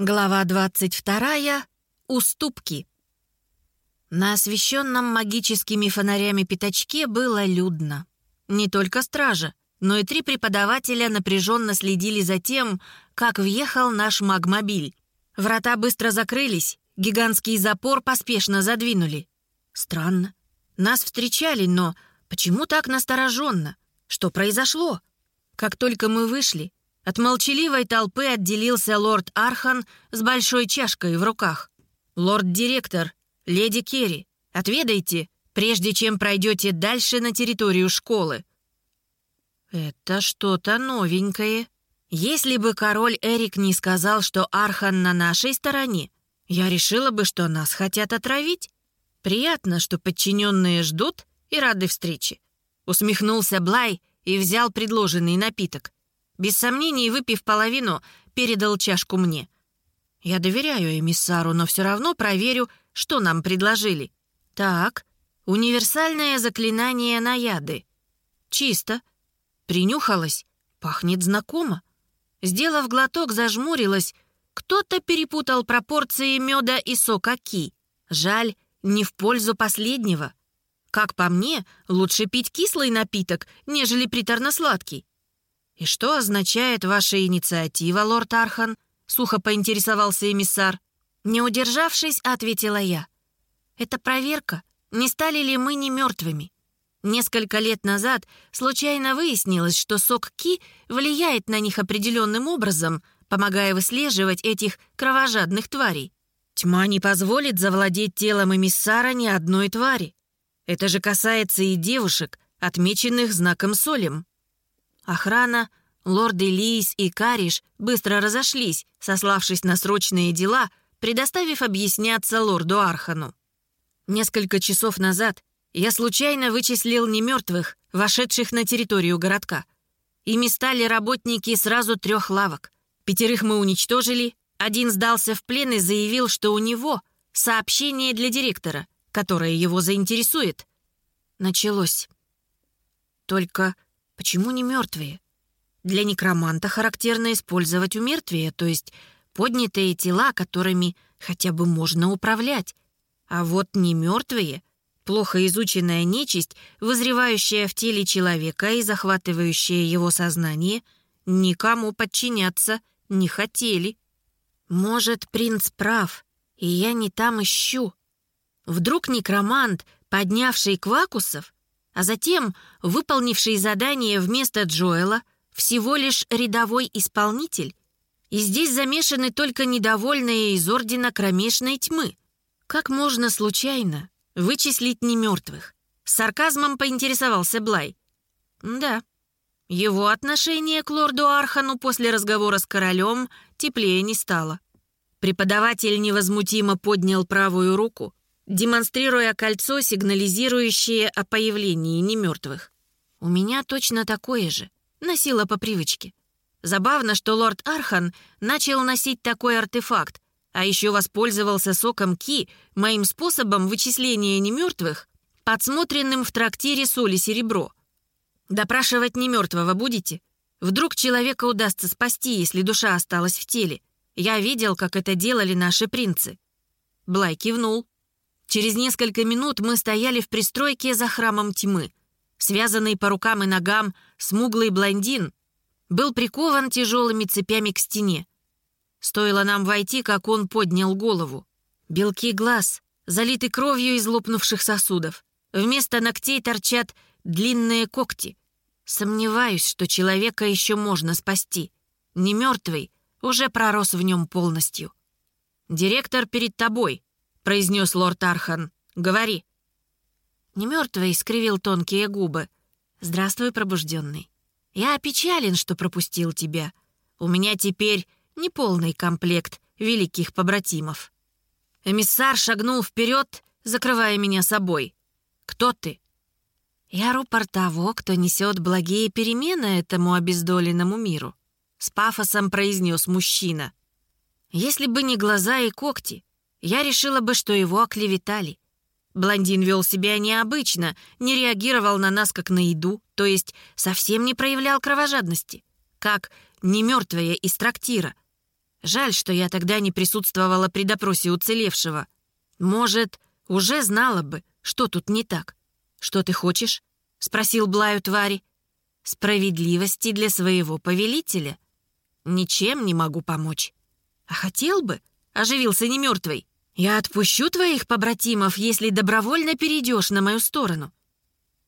Глава 22. Уступки. На освещенном магическими фонарями пятачке было людно. Не только стража, но и три преподавателя напряженно следили за тем, как въехал наш магмобиль. Врата быстро закрылись, гигантский запор поспешно задвинули. Странно. Нас встречали, но почему так настороженно? Что произошло? Как только мы вышли, от молчаливой толпы отделился лорд Архан с большой чашкой в руках. «Лорд-директор, леди Керри, отведайте, прежде чем пройдете дальше на территорию школы». «Это что-то новенькое. Если бы король Эрик не сказал, что Архан на нашей стороне, я решила бы, что нас хотят отравить. Приятно, что подчиненные ждут и рады встрече». Усмехнулся Блай и взял предложенный напиток. Без сомнений, выпив половину, передал чашку мне. Я доверяю эмиссару, но все равно проверю, что нам предложили. Так, универсальное заклинание на яды. Чисто. Принюхалась. Пахнет знакомо. Сделав глоток, зажмурилась. Кто-то перепутал пропорции меда и сока ки. Жаль, не в пользу последнего. Как по мне, лучше пить кислый напиток, нежели приторно-сладкий. «И что означает ваша инициатива, лорд Архан?» — сухо поинтересовался эмиссар. Не удержавшись, ответила я. «Это проверка, не стали ли мы не мертвыми. Несколько лет назад случайно выяснилось, что сок Ки влияет на них определенным образом, помогая выслеживать этих кровожадных тварей. Тьма не позволит завладеть телом эмиссара ни одной твари. Это же касается и девушек, отмеченных знаком солем. Охрана, лорды Лис и Кариш быстро разошлись, сославшись на срочные дела, предоставив объясняться лорду Архану. Несколько часов назад я случайно вычислил немертвых, вошедших на территорию городка. Ими стали работники сразу трех лавок. Пятерых мы уничтожили, один сдался в плен и заявил, что у него сообщение для директора, которое его заинтересует. Началось. Только Почему не мертвые? Для некроманта характерно использовать умертвие, то есть поднятые тела, которыми хотя бы можно управлять. А вот не мертвые, плохо изученная нечисть, возревающая в теле человека и захватывающая его сознание, никому подчиняться не хотели. Может, принц прав, и я не там ищу. Вдруг некромант, поднявший квакусов, а затем выполнивший задание вместо Джоэла всего лишь рядовой исполнитель. И здесь замешаны только недовольные из Ордена Кромешной Тьмы. Как можно случайно вычислить немертвых? С сарказмом поинтересовался Блай. Да, его отношение к лорду Архану после разговора с королем теплее не стало. Преподаватель невозмутимо поднял правую руку, демонстрируя кольцо, сигнализирующее о появлении немертвых. У меня точно такое же. Носила по привычке. Забавно, что лорд Архан начал носить такой артефакт, а еще воспользовался соком Ки, моим способом вычисления немертвых, подсмотренным в трактире соли серебро. Допрашивать немертвого будете? Вдруг человека удастся спасти, если душа осталась в теле. Я видел, как это делали наши принцы. Блай кивнул. Через несколько минут мы стояли в пристройке за храмом тьмы. Связанный по рукам и ногам смуглый блондин был прикован тяжелыми цепями к стене. Стоило нам войти, как он поднял голову. Белки глаз залиты кровью из лопнувших сосудов. Вместо ногтей торчат длинные когти. Сомневаюсь, что человека еще можно спасти. Не мертвый, уже пророс в нем полностью. «Директор перед тобой», произнес лорд Архан. «Говори». Не мертвый скривил тонкие губы. «Здравствуй, пробужденный. Я опечален, что пропустил тебя. У меня теперь неполный комплект великих побратимов». Эмиссар шагнул вперед, закрывая меня собой. «Кто ты?» «Я рупор того, кто несет благие перемены этому обездоленному миру», — с пафосом произнес мужчина. «Если бы не глаза и когти, я решила бы, что его оклеветали. Блондин вел себя необычно, не реагировал на нас как на еду, то есть совсем не проявлял кровожадности, как не мертвая из трактира. Жаль, что я тогда не присутствовала при допросе уцелевшего. Может, уже знала бы, что тут не так. Что ты хочешь? Спросил Блаю твари. Справедливости для своего повелителя. Ничем не могу помочь. А хотел бы, оживился немертвый. Я отпущу твоих побратимов, если добровольно перейдешь на мою сторону.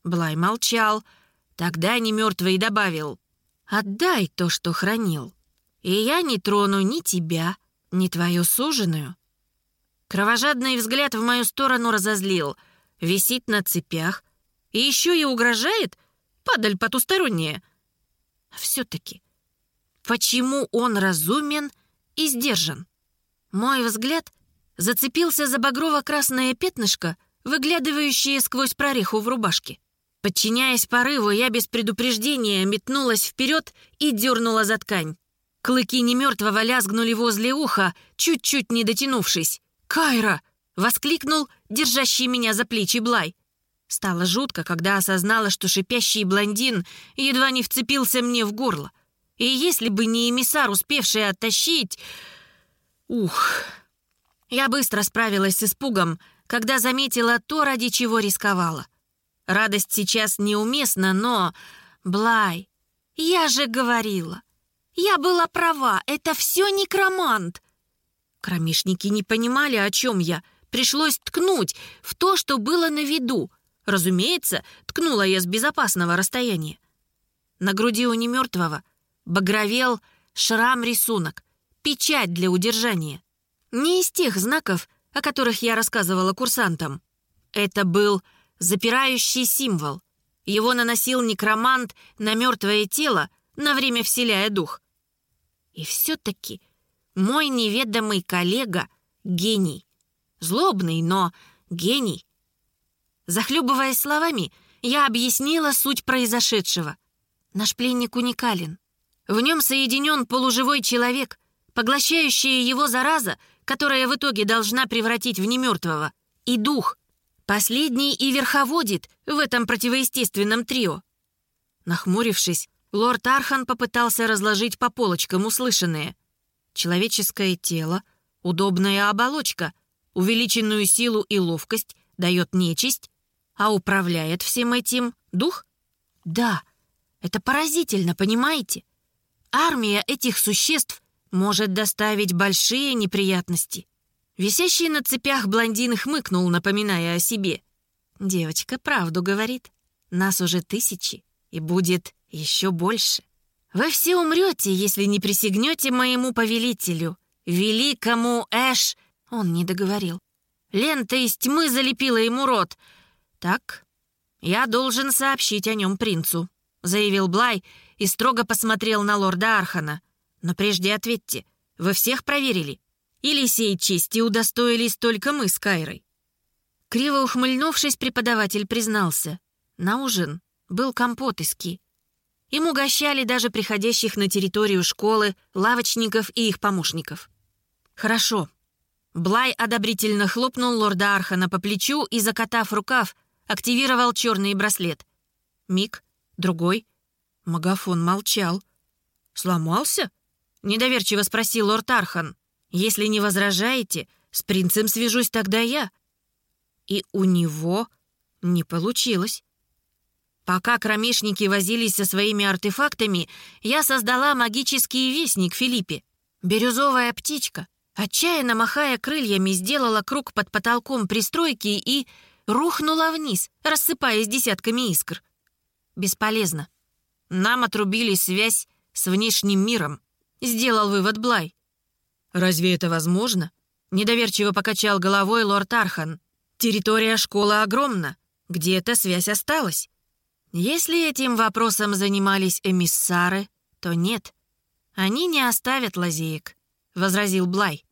Блай молчал. Тогда немертвый добавил. Отдай то, что хранил и я не трону ни тебя, ни твою суженую». Кровожадный взгляд в мою сторону разозлил. Висит на цепях. И еще и угрожает? Падаль потусторонняя. Все-таки, почему он разумен и сдержан? Мой взгляд зацепился за багрово-красное пятнышко, выглядывающее сквозь прореху в рубашке. Подчиняясь порыву, я без предупреждения метнулась вперед и дернула за ткань. Клыки немертвого лязгнули возле уха, чуть-чуть не дотянувшись. «Кайра!» — воскликнул держащий меня за плечи Блай. Стало жутко, когда осознала, что шипящий блондин едва не вцепился мне в горло. И если бы не эмиссар, успевший оттащить... Ух... Я быстро справилась с испугом, когда заметила то, ради чего рисковала. Радость сейчас неуместна, но... Блай, я же говорила, я была права, это все некромант. Кромешники не понимали, о чем я. Пришлось ткнуть в то, что было на виду. Разумеется, ткнула я с безопасного расстояния. На груди у немертвого багровел шрам-рисунок, печать для удержания. Не из тех знаков, о которых я рассказывала курсантам. Это был запирающий символ. Его наносил некромант на мертвое тело, на время вселяя дух. И все-таки мой неведомый коллега — гений. Злобный, но гений. Захлебываясь словами, я объяснила суть произошедшего. Наш пленник уникален. В нем соединен полуживой человек, поглощающая его зараза, которая в итоге должна превратить в немертвого, и дух. Последний и верховодит в этом противоестественном трио. Нахмурившись, Лорд Архан попытался разложить по полочкам услышанное. Человеческое тело, удобная оболочка, увеличенную силу и ловкость дает нечисть, а управляет всем этим дух? Да, это поразительно, понимаете? Армия этих существ может доставить большие неприятности. Висящий на цепях блондин хмыкнул, напоминая о себе. Девочка правду говорит. Нас уже тысячи, и будет еще больше. Вы все умрете, если не присягнете моему повелителю, великому Эш...» Он не договорил. Лента из тьмы залепила ему рот. «Так, я должен сообщить о нем принцу», — заявил Блай и строго посмотрел на лорда Архана. «Но прежде ответьте, вы всех проверили? Или сей чести удостоились только мы с Кайрой?» Криво ухмыльнувшись, преподаватель признался. На ужин был компот из ки. Им угощали даже приходящих на территорию школы лавочников и их помощников. «Хорошо». Блай одобрительно хлопнул лорда Архана по плечу и, закатав рукав, активировал черный браслет. Миг, другой. Магафон молчал. «Сломался?» — недоверчиво спросил лорд Архан. «Если не возражаете, с принцем свяжусь тогда я». И у него не получилось. Пока кромешники возились со своими артефактами, я создала магический вестник Филиппе. Бирюзовая птичка, отчаянно махая крыльями, сделала круг под потолком пристройки и рухнула вниз, рассыпаясь десятками искр. Бесполезно. Нам отрубили связь с внешним миром, сделал вывод Блай. «Разве это возможно?» Недоверчиво покачал головой лорд Архан. «Территория школы огромна. Где-то связь осталась. Если этим вопросом занимались эмиссары, то нет. Они не оставят лазеек, — возразил Блай.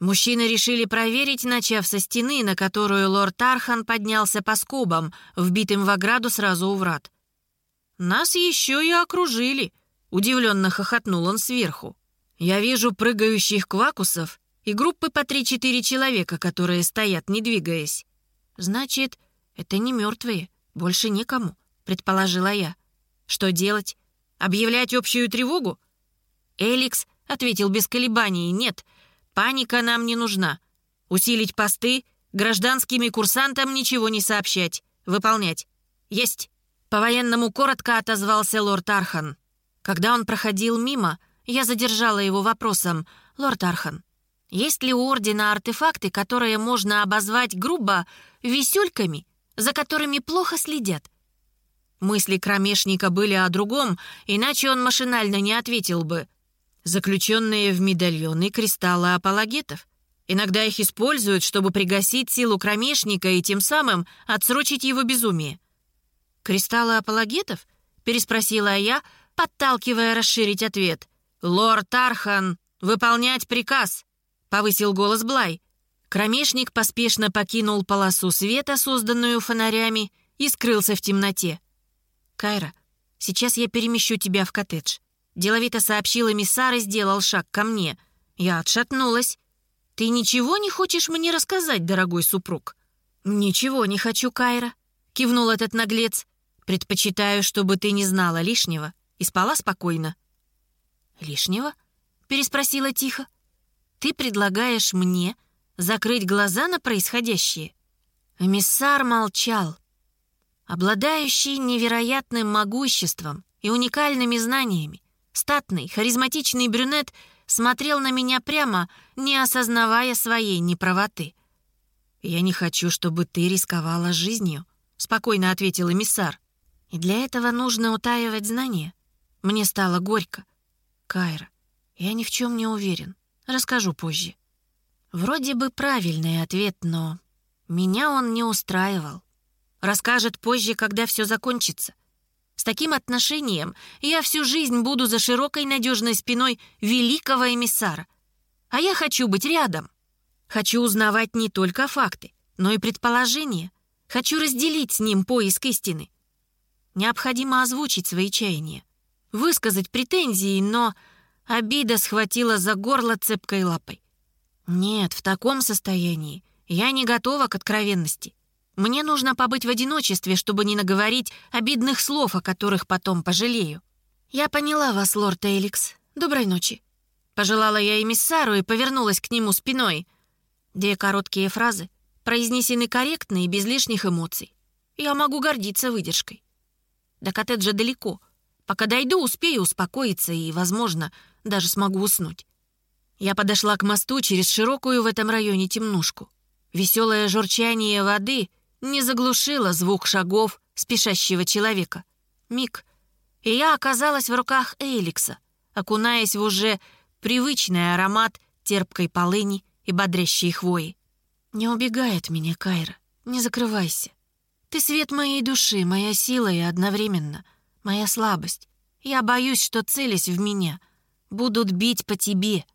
Мужчины решили проверить, начав со стены, на которую лорд Архан поднялся по скобам, вбитым в ограду сразу у врат. «Нас еще и окружили», — удивленно хохотнул он сверху. «Я вижу прыгающих квакусов и группы по три-четыре человека, которые стоят, не двигаясь. Значит, это не мертвые, больше никому предположила я. Что делать? Объявлять общую тревогу? Эликс — ответил без колебаний. «Нет, паника нам не нужна. Усилить посты, гражданскими курсантам ничего не сообщать. Выполнять. Есть». По-военному коротко отозвался лорд Архан. Когда он проходил мимо, я задержала его вопросом. «Лорд Архан, есть ли у Ордена артефакты, которые можно обозвать грубо висюльками, за которыми плохо следят?» Мысли кромешника были о другом, иначе он машинально не ответил бы. Заключенные в медальоны кристаллы апологетов. Иногда их используют, чтобы пригасить силу кромешника и тем самым отсрочить его безумие. «Кристаллы апологетов?» — переспросила я, подталкивая расширить ответ. «Лорд Архан, выполнять приказ!» — повысил голос Блай. Кромешник поспешно покинул полосу света, созданную фонарями, и скрылся в темноте. «Кайра, сейчас я перемещу тебя в коттедж», — деловито сообщил эмиссар и сделал шаг ко мне. Я отшатнулась. «Ты ничего не хочешь мне рассказать, дорогой супруг?» «Ничего не хочу, Кайра», — кивнул этот наглец. «Предпочитаю, чтобы ты не знала лишнего и спала спокойно». «Лишнего?» — переспросила тихо. «Ты предлагаешь мне закрыть глаза на происходящее?» Эмиссар молчал. Обладающий невероятным могуществом и уникальными знаниями, статный, харизматичный брюнет смотрел на меня прямо, не осознавая своей неправоты. «Я не хочу, чтобы ты рисковала жизнью», — спокойно ответил эмиссар. «И для этого нужно утаивать знания. Мне стало горько. Кайра, я ни в чем не уверен. Расскажу позже». Вроде бы правильный ответ, но меня он не устраивал. Расскажет позже, когда все закончится. С таким отношением я всю жизнь буду за широкой надежной спиной великого эмиссара. А я хочу быть рядом. Хочу узнавать не только факты, но и предположения. Хочу разделить с ним поиск истины. Необходимо озвучить свои чаяния, высказать претензии, но обида схватила за горло цепкой лапой. Нет, в таком состоянии я не готова к откровенности. Мне нужно побыть в одиночестве, чтобы не наговорить обидных слов, о которых потом пожалею. Я поняла вас, лорд Эликс. Доброй ночи. Пожелала я эмиссару и повернулась к нему спиной. Две короткие фразы, произнесены корректно и без лишних эмоций. Я могу гордиться выдержкой. До коттеджа далеко. Пока дойду, успею успокоиться и, возможно, даже смогу уснуть. Я подошла к мосту через широкую в этом районе темнушку. Веселое журчание воды не заглушила звук шагов спешащего человека. Миг, и я оказалась в руках Эликса, окунаясь в уже привычный аромат терпкой полыни и бодрящей хвои. «Не убегай от меня, Кайра, не закрывайся. Ты свет моей души, моя сила и одновременно моя слабость. Я боюсь, что, целясь в меня, будут бить по тебе».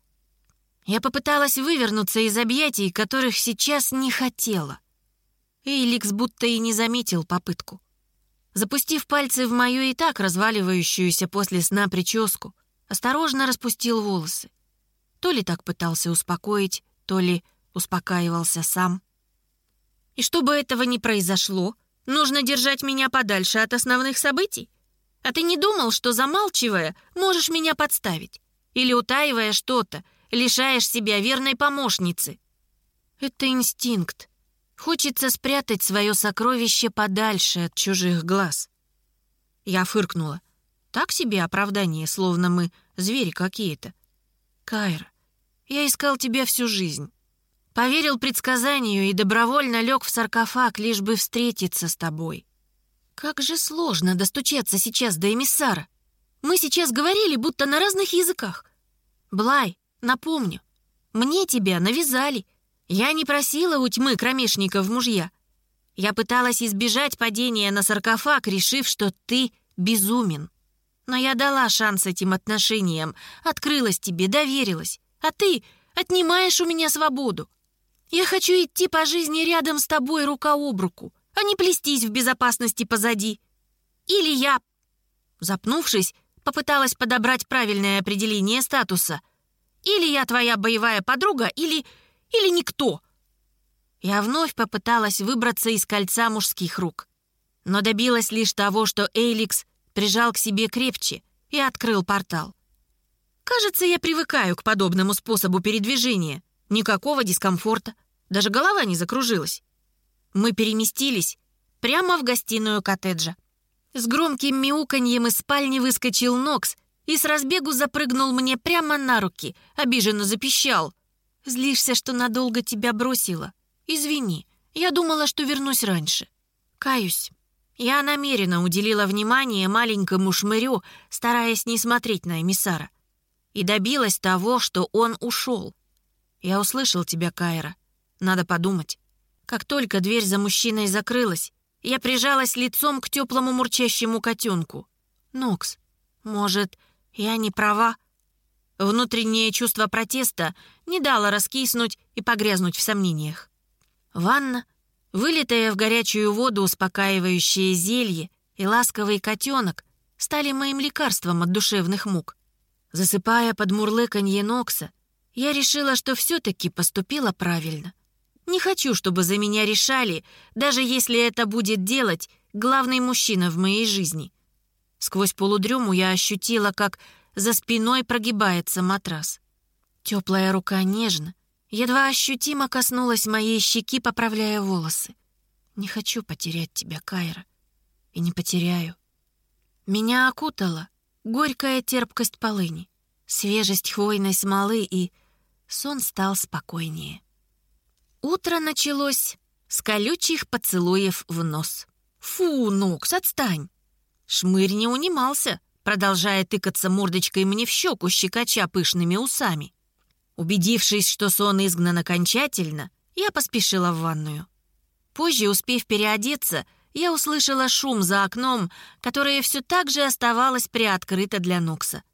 Я попыталась вывернуться из объятий, которых сейчас не хотела. Эйликс будто и не заметил попытку. Запустив пальцы в мою и так разваливающуюся после сна прическу, осторожно распустил волосы. То ли так пытался успокоить, то ли успокаивался сам. И чтобы этого не произошло, нужно держать меня подальше от основных событий? А ты не думал, что, замалчивая, можешь меня подставить? Или, утаивая что-то, лишаешь себя верной помощницы? Это инстинкт, Хочется спрятать свое сокровище подальше от чужих глаз. Я фыркнула. Так себе оправдание, словно мы звери какие-то. Кайра, я искал тебя всю жизнь. Поверил предсказанию и добровольно лег в саркофаг, лишь бы встретиться с тобой. Как же сложно достучаться сейчас до эмиссара. Мы сейчас говорили, будто на разных языках. Блай, напомню, мне тебя навязали, я не просила у тьмы кромешников мужья. Я пыталась избежать падения на саркофаг, решив, что ты безумен. Но я дала шанс этим отношениям, открылась тебе, доверилась. А ты отнимаешь у меня свободу. Я хочу идти по жизни рядом с тобой рука об руку, а не плестись в безопасности позади. Или я, запнувшись, попыталась подобрать правильное определение статуса. Или я твоя боевая подруга, или или никто?» Я вновь попыталась выбраться из кольца мужских рук, но добилась лишь того, что Эйликс прижал к себе крепче и открыл портал. Кажется, я привыкаю к подобному способу передвижения. Никакого дискомфорта. Даже голова не закружилась. Мы переместились прямо в гостиную коттеджа. С громким мяуканьем из спальни выскочил Нокс и с разбегу запрыгнул мне прямо на руки, обиженно запищал. «Злишься, что надолго тебя бросила? Извини, я думала, что вернусь раньше. Каюсь». Я намеренно уделила внимание маленькому шмырю, стараясь не смотреть на эмиссара. И добилась того, что он ушел. Я услышал тебя, Кайра. Надо подумать. Как только дверь за мужчиной закрылась, я прижалась лицом к теплому мурчащему котенку. «Нокс, может, я не права?» Внутреннее чувство протеста не дало раскиснуть и погрязнуть в сомнениях. Ванна, вылитая в горячую воду успокаивающее зелье и ласковый котенок стали моим лекарством от душевных мук. Засыпая под мурлыканье Нокса, я решила, что все-таки поступила правильно. Не хочу, чтобы за меня решали, даже если это будет делать главный мужчина в моей жизни. Сквозь полудрему я ощутила, как за спиной прогибается матрас. Теплая рука нежно, едва ощутимо коснулась моей щеки, поправляя волосы. Не хочу потерять тебя, Кайра. И не потеряю. Меня окутала горькая терпкость полыни, свежесть хвойной смолы, и сон стал спокойнее. Утро началось с колючих поцелуев в нос. «Фу, Нокс, отстань!» Шмырь не унимался, продолжая тыкаться мордочкой мне в щеку, щекоча пышными усами. Убедившись, что сон изгнан окончательно, я поспешила в ванную. Позже, успев переодеться, я услышала шум за окном, которое все так же оставалось приоткрыто для Нокса.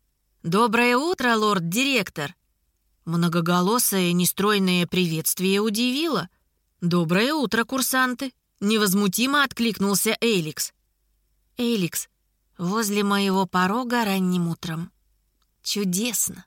«Доброе утро, лорд-директор!» Многоголосое нестройное приветствие удивило. «Доброе утро, курсанты!» Невозмутимо откликнулся Эйликс. Эйликс, возле моего порога ранним утром. Чудесно.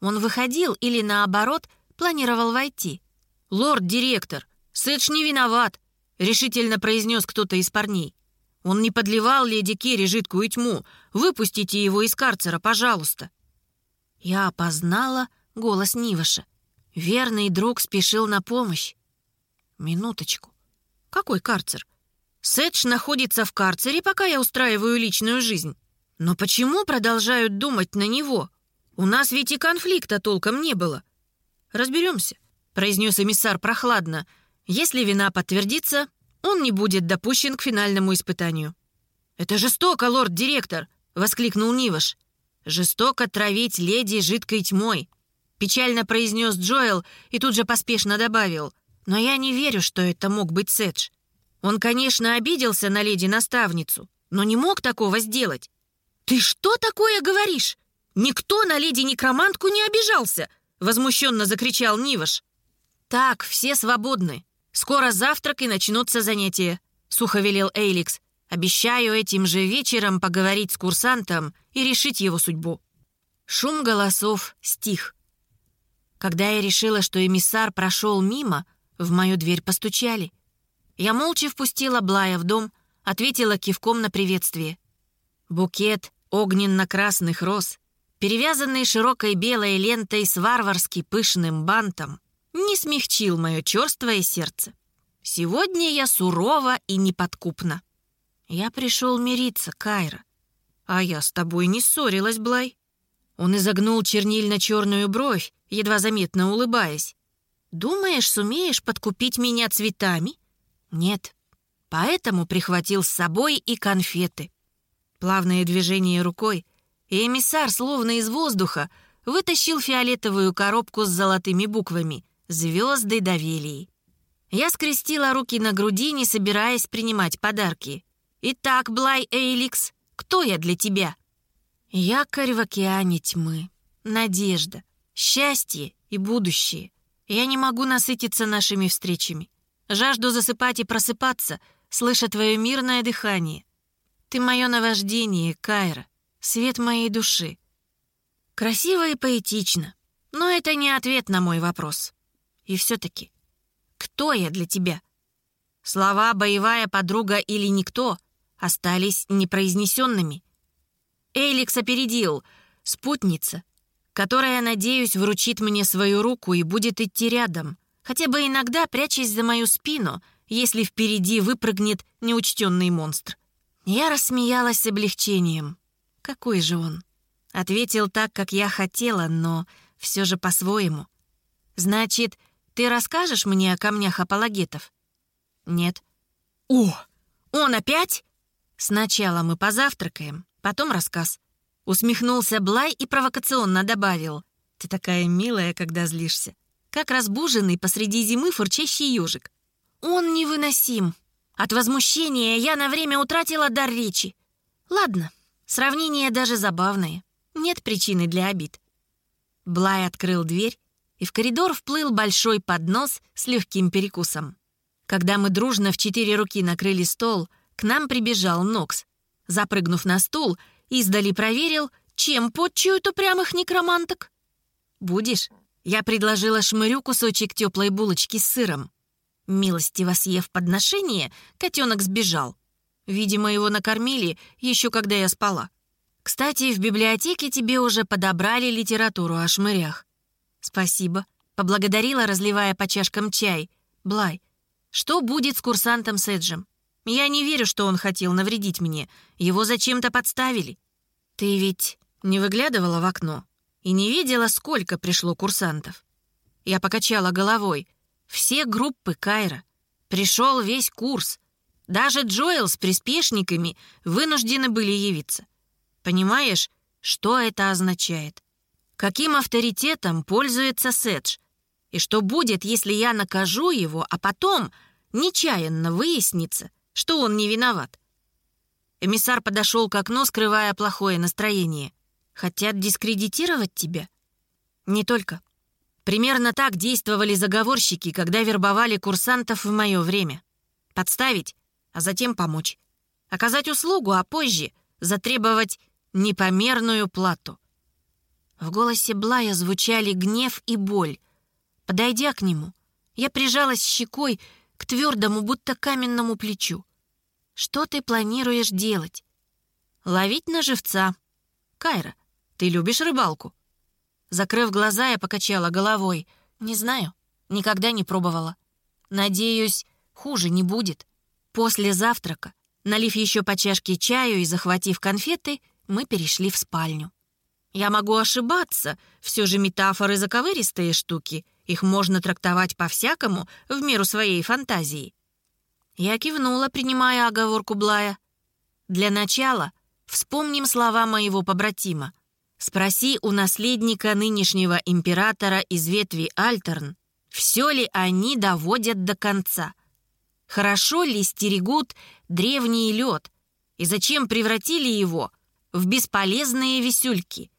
Он выходил или, наоборот, планировал войти. «Лорд-директор, Сэдж не виноват», — решительно произнес кто-то из парней. «Он не подливал леди Керри жидкую тьму. Выпустите его из карцера, пожалуйста». Я опознала голос Ниваша. Верный друг спешил на помощь. Минуточку. Какой карцер? Сэдж находится в карцере, пока я устраиваю личную жизнь. Но почему продолжают думать на него? У нас ведь и конфликта толком не было. Разберемся, произнес эмиссар прохладно. Если вина подтвердится, он не будет допущен к финальному испытанию. «Это жестоко, лорд-директор!» — воскликнул Ниваш. «Жестоко травить леди жидкой тьмой. Печально произнес Джоэл и тут же поспешно добавил. «Но я не верю, что это мог быть Сэдж. Он, конечно, обиделся на леди-наставницу, но не мог такого сделать». «Ты что такое говоришь? Никто на леди-некромантку не обижался!» Возмущенно закричал Ниваш. «Так, все свободны. Скоро завтрак и начнутся занятия», — сухо велел Эйликс. «Обещаю этим же вечером поговорить с курсантом и решить его судьбу». Шум голосов стих. Когда я решила, что эмиссар прошел мимо, в мою дверь постучали. Я молча впустила Блая в дом, ответила кивком на приветствие. Букет огненно-красных роз, перевязанный широкой белой лентой с варварски пышным бантом, не смягчил мое черствое сердце. Сегодня я сурова и неподкупна. Я пришел мириться, Кайра. А я с тобой не ссорилась, Блай. Он изогнул чернильно-черную бровь, едва заметно улыбаясь. «Думаешь, сумеешь подкупить меня цветами?» «Нет. Поэтому прихватил с собой и конфеты». Плавное движение рукой, и эмиссар, словно из воздуха, вытащил фиолетовую коробку с золотыми буквами «Звезды Довелии». Я скрестила руки на груди, не собираясь принимать подарки. «Итак, Блай Эйликс, кто я для тебя?» Якорь в океане тьмы. Надежда, счастье и будущее. Я не могу насытиться нашими встречами. Жажду засыпать и просыпаться, слыша твое мирное дыхание. Ты мое наваждение, Кайра, свет моей души. Красиво и поэтично, но это не ответ на мой вопрос. И все-таки, кто я для тебя? Слова «боевая подруга» или «никто» остались непроизнесенными — Эликс опередил. Спутница. которая, надеюсь, вручит мне свою руку и будет идти рядом, хотя бы иногда прячась за мою спину, если впереди выпрыгнет неучтенный монстр. Я рассмеялась с облегчением. Какой же он? Ответил так, как я хотела, но все же по-своему. Значит, ты расскажешь мне о камнях апологетов? Нет. О, он опять? Сначала мы позавтракаем, потом рассказ. Усмехнулся Блай и провокационно добавил. Ты такая милая, когда злишься. Как разбуженный посреди зимы фурчащий ежик. Он невыносим. От возмущения я на время утратила дар речи. Ладно, сравнение даже забавное. Нет причины для обид. Блай открыл дверь, и в коридор вплыл большой поднос с легким перекусом. Когда мы дружно в четыре руки накрыли стол, к нам прибежал Нокс. Запрыгнув на стул, издали проверил, чем подчуют упрямых некроманток. «Будешь?» Я предложила шмырю кусочек теплой булочки с сыром. Милостиво съев подношение, котенок сбежал. Видимо, его накормили еще когда я спала. Кстати, в библиотеке тебе уже подобрали литературу о шмырях. Спасибо. Поблагодарила, разливая по чашкам чай. Блай, что будет с курсантом Седжем? Я не верю, что он хотел навредить мне. Его зачем-то подставили. Ты ведь не выглядывала в окно и не видела, сколько пришло курсантов? Я покачала головой. Все группы Кайра. Пришел весь курс. Даже Джоэл с приспешниками вынуждены были явиться. Понимаешь, что это означает? Каким авторитетом пользуется Седж? И что будет, если я накажу его, а потом нечаянно выяснится, что он не виноват? Эмиссар подошел к окну, скрывая плохое настроение. Хотят дискредитировать тебя? Не только. Примерно так действовали заговорщики, когда вербовали курсантов в мое время. Подставить, а затем помочь. Оказать услугу, а позже затребовать непомерную плату. В голосе Блая звучали гнев и боль. Подойдя к нему, я прижалась щекой к твердому, будто каменному плечу. «Что ты планируешь делать?» «Ловить на живца. Кайра, ты любишь рыбалку?» Закрыв глаза, я покачала головой. «Не знаю, никогда не пробовала. Надеюсь, хуже не будет». После завтрака, налив еще по чашке чаю и захватив конфеты, мы перешли в спальню. Я могу ошибаться, все же метафоры заковыристые штуки, их можно трактовать по-всякому в меру своей фантазии. Я кивнула, принимая оговорку Блая. Для начала вспомним слова моего побратима. Спроси у наследника нынешнего императора из ветви Альтерн, все ли они доводят до конца. Хорошо ли стерегут древний лед, и зачем превратили его в бесполезные висюльки.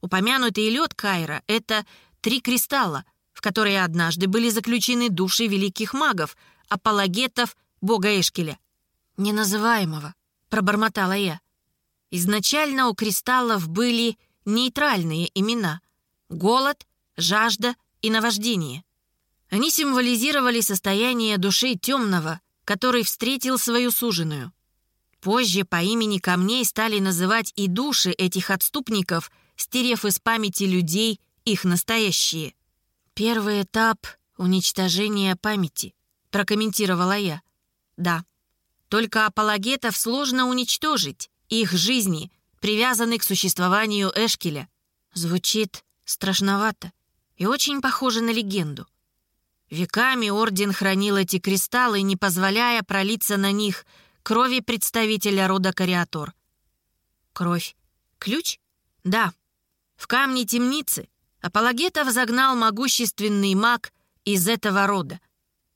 Упомянутый лед Кайра — это три кристалла, в которые однажды были заключены души великих магов, апологетов бога Эшкеля. «Неназываемого», — пробормотала я. Изначально у кристаллов были нейтральные имена — голод, жажда и наваждение. Они символизировали состояние души темного, который встретил свою суженую — Позже по имени камней стали называть и души этих отступников, стерев из памяти людей их настоящие. «Первый этап — уничтожения памяти», — прокомментировала я. «Да, только апологетов сложно уничтожить, их жизни привязаны к существованию Эшкеля. Звучит страшновато и очень похоже на легенду. Веками Орден хранил эти кристаллы, не позволяя пролиться на них — крови представителя рода Кариатор. Кровь. Ключ? Да. В камне темницы апологетов загнал могущественный маг из этого рода.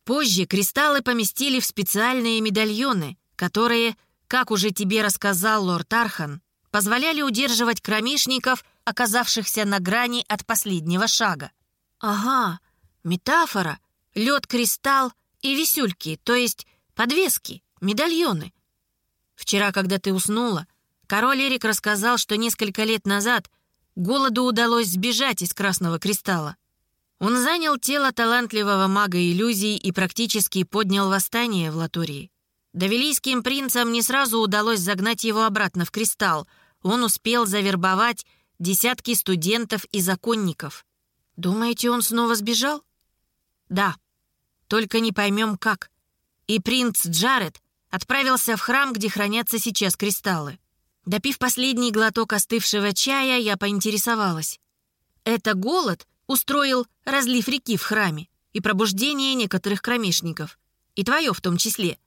Позже кристаллы поместили в специальные медальоны, которые, как уже тебе рассказал лорд Архан, позволяли удерживать кромешников, оказавшихся на грани от последнего шага. Ага, метафора, лед, кристалл и висюльки, то есть подвески медальоны. Вчера, когда ты уснула, король Эрик рассказал, что несколько лет назад голоду удалось сбежать из Красного Кристалла. Он занял тело талантливого мага иллюзий и практически поднял восстание в Латурии. Давилийским принцам не сразу удалось загнать его обратно в Кристалл. Он успел завербовать десятки студентов и законников. Думаете, он снова сбежал? Да. Только не поймем как. И принц Джаред отправился в храм, где хранятся сейчас кристаллы. Допив последний глоток остывшего чая, я поинтересовалась. Это голод устроил разлив реки в храме и пробуждение некоторых кромешников. И твое в том числе.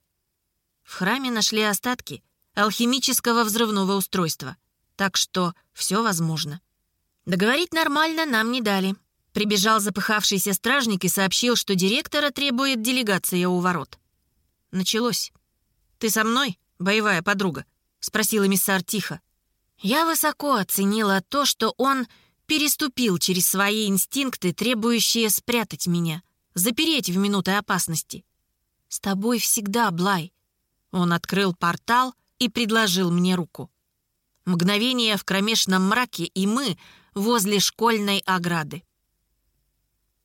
В храме нашли остатки алхимического взрывного устройства. Так что все возможно. Договорить нормально нам не дали. Прибежал запыхавшийся стражник и сообщил, что директора требует делегация у ворот. Началось. «Ты со мной, боевая подруга?» — спросил эмиссар тихо. Я высоко оценила то, что он переступил через свои инстинкты, требующие спрятать меня, запереть в минуты опасности. «С тобой всегда, Блай». Он открыл портал и предложил мне руку. Мгновение в кромешном мраке, и мы возле школьной ограды.